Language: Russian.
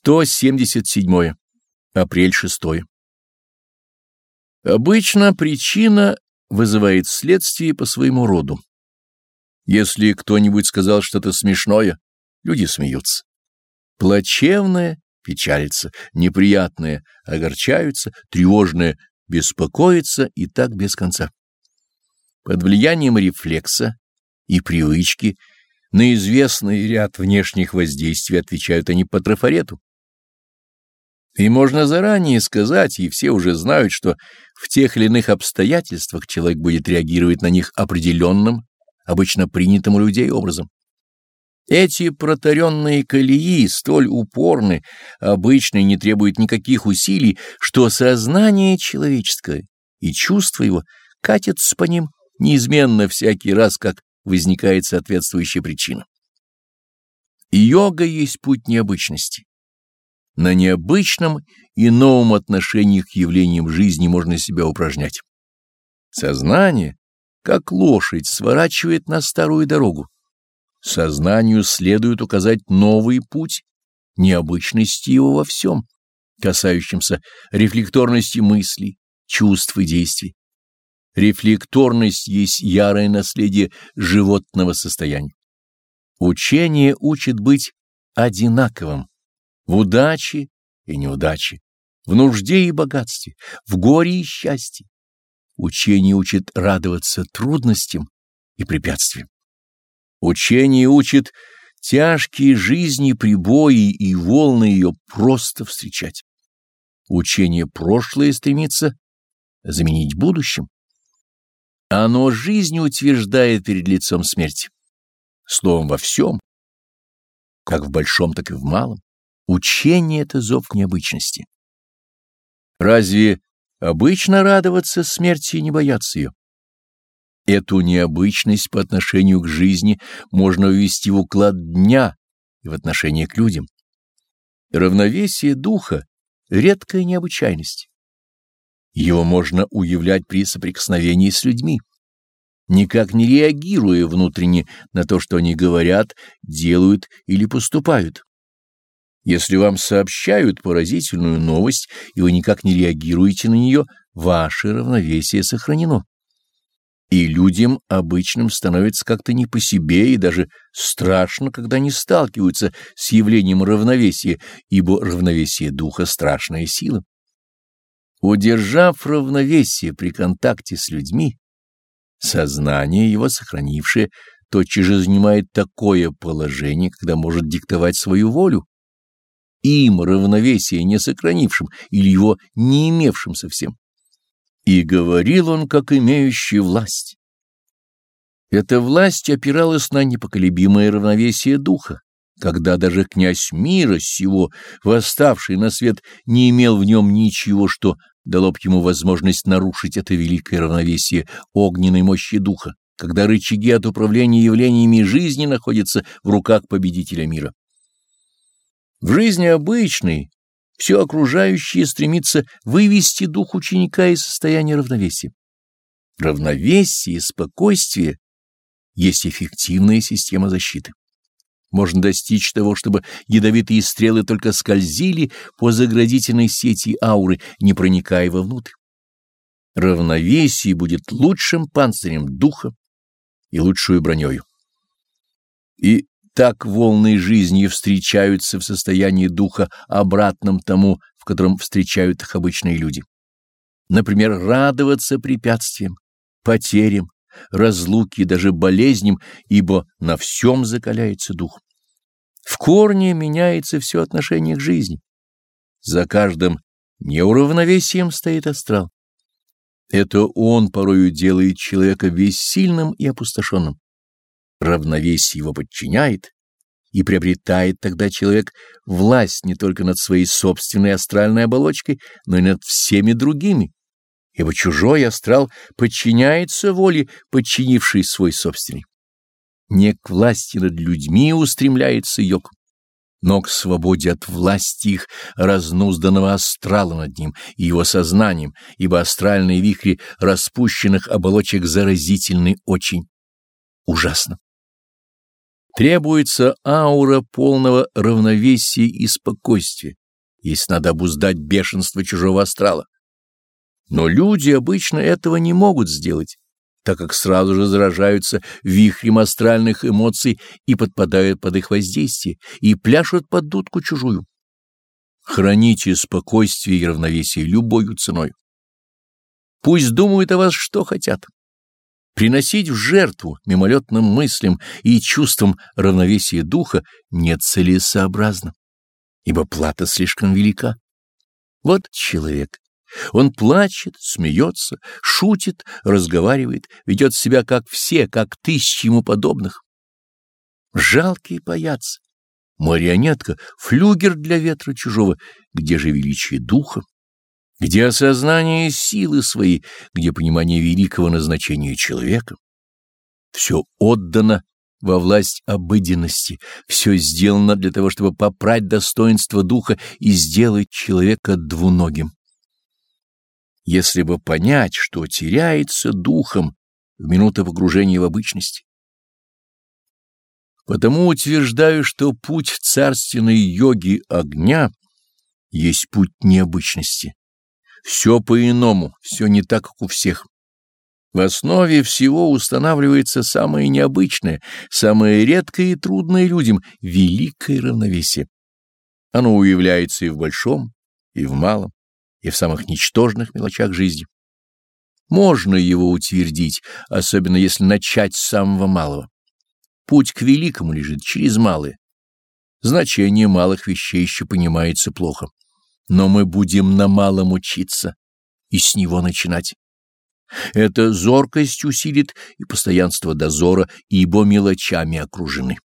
177. Апрель 6. Обычно причина вызывает следствие по своему роду. Если кто-нибудь сказал что-то смешное, люди смеются. Плачевное печалится, неприятное огорчаются, тревожное беспокоится и так без конца. Под влиянием рефлекса и привычки на известный ряд внешних воздействий отвечают они по трафарету. И можно заранее сказать, и все уже знают, что в тех или иных обстоятельствах человек будет реагировать на них определенным, обычно принятым у людей образом. Эти протаренные колеи столь упорны, обычно не требуют никаких усилий, что сознание человеческое и чувство его катятся по ним неизменно всякий раз, как возникает соответствующая причина. Йога есть путь необычности. На необычном и новом отношении к явлениям жизни можно себя упражнять. Сознание, как лошадь, сворачивает на старую дорогу. Сознанию следует указать новый путь, необычности его во всем, касающемся рефлекторности мыслей, чувств и действий. Рефлекторность есть ярое наследие животного состояния. Учение учит быть одинаковым в удаче и неудаче, в нужде и богатстве, в горе и счастье. Учение учит радоваться трудностям и препятствиям. Учение учит тяжкие жизни, прибои и волны ее просто встречать. Учение прошлое стремится заменить будущим. Оно жизнь утверждает перед лицом смерти. Словом, во всем, как в большом, так и в малом. Учение — это зов необычности. Разве обычно радоваться смерти и не бояться ее? Эту необычность по отношению к жизни можно ввести в уклад дня и в отношении к людям. Равновесие духа — редкая необычайность. Его можно уявлять при соприкосновении с людьми, никак не реагируя внутренне на то, что они говорят, делают или поступают. Если вам сообщают поразительную новость, и вы никак не реагируете на нее, ваше равновесие сохранено. И людям обычным становится как-то не по себе и даже страшно, когда они сталкиваются с явлением равновесия, ибо равновесие духа — страшная сила. Удержав равновесие при контакте с людьми, сознание его сохранившее тотчас же занимает такое положение, когда может диктовать свою волю, им равновесие не сохранившим или его не имевшим совсем. И говорил он, как имеющий власть. Эта власть опиралась на непоколебимое равновесие духа, когда даже князь мира сего, восставший на свет, не имел в нем ничего, что дало б ему возможность нарушить это великое равновесие огненной мощи духа, когда рычаги от управления явлениями жизни находятся в руках победителя мира. В жизни обычной все окружающее стремится вывести дух ученика из состояния равновесия. Равновесие и спокойствие есть эффективная система защиты. Можно достичь того, чтобы ядовитые стрелы только скользили по заградительной сети ауры, не проникая вовнутрь. Равновесие будет лучшим панцирем духа и лучшую бронёю. И так волны жизни встречаются в состоянии духа обратном тому, в котором встречают их обычные люди. Например, радоваться препятствиям, потерям, разлуке и даже болезням, ибо на всем закаляется дух. В корне меняется все отношение к жизни. За каждым неуравновесием стоит астрал. Это он порою делает человека бессильным и опустошенным. Равновесие его подчиняет, и приобретает тогда человек власть не только над своей собственной астральной оболочкой, но и над всеми другими, ибо чужой астрал подчиняется воле, подчинившей свой собственный. Не к власти над людьми устремляется йог, но к свободе от власти их разнузданного астрала над ним и его сознанием, ибо астральные вихри распущенных оболочек заразительны очень ужасно. Требуется аура полного равновесия и спокойствия, если надо обуздать бешенство чужого астрала. Но люди обычно этого не могут сделать, так как сразу же заражаются вихрем астральных эмоций и подпадают под их воздействие, и пляшут под дудку чужую. Храните спокойствие и равновесие любою ценой. Пусть думают о вас, что хотят. Приносить в жертву мимолетным мыслям и чувствам равновесия духа нецелесообразно, ибо плата слишком велика. Вот человек. Он плачет, смеется, шутит, разговаривает, ведет себя как все, как тысячи ему подобных. Жалкий паяц, марионетка, флюгер для ветра чужого, где же величие духа? Где осознание силы своей, где понимание великого назначения человека. Все отдано во власть обыденности, все сделано для того, чтобы попрать достоинство духа и сделать человека двуногим. Если бы понять, что теряется духом в минуты погружения в обычность. Потому утверждаю, что путь царственной йоги огня есть путь необычности все по-иному, все не так, как у всех. В основе всего устанавливается самое необычное, самое редкое и трудное людям — великое равновесие. Оно уявляется и в большом, и в малом, и в самых ничтожных мелочах жизни. Можно его утвердить, особенно если начать с самого малого. Путь к великому лежит через малое. Значение малых вещей еще понимается плохо но мы будем на малом учиться и с него начинать. Эта зоркость усилит и постоянство дозора, ибо мелочами окружены.